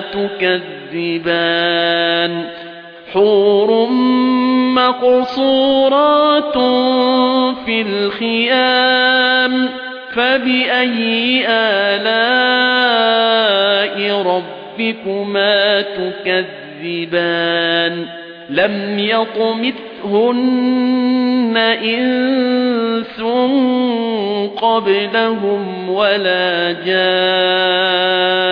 تُكَذِّبَانِ حُورٌ مَّقْصُورَاتٌ فِي الْخِيَامِ فَبِأَيِّ آلَاءِ رَبِّكُمَا تُكَذِّبَانِ؟ لَمْ يَطْمِثْهُنَّ إِنسٌ قَبْلَهُمْ وَلَا جَانٌّ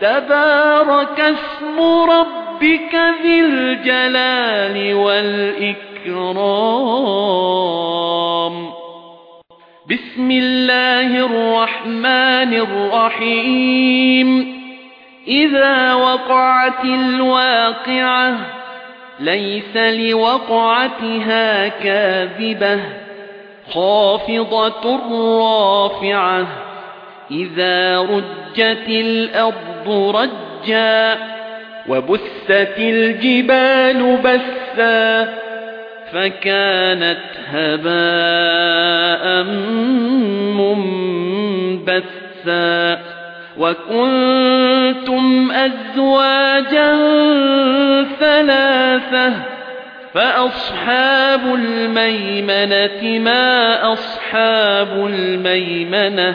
تَبَارَكَ اسْمُ رَبِّكَ ذِي الْجَلَالِ وَالْإِكْرَامِ. بِسْمِ اللَّهِ الرَّحْمَنِ الرَّحِيمِ. إِذَا وَقَعَتِ الْوَاقِعَةُ لَيْسَ لِوَقْعَتِهَا كَاذِبَةٌ خَافِضَةٌ رَّافِعَةٌ. إِذَا رُجَّتِ الْأَرْضُ رَجًّا وَبُسَّتِ الْجِبَالُ بَسًّا فَكَانَتْ هَبَاءً مُّنبَثًّا وَكُنتُمْ أَزْوَاجًا ثَلَاثَةً فَأَصْحَابُ الْمَيْمَنَةِ مَا أَصْحَابُ الْمَيْمَنَةِ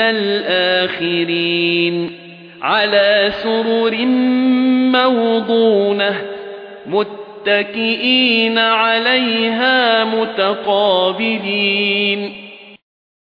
الْآخِرِينَ عَلَى سُرُرٍ مَّوْضُونَةٍ مُتَّكِئِينَ عَلَيْهَا مُتَقَابِلِينَ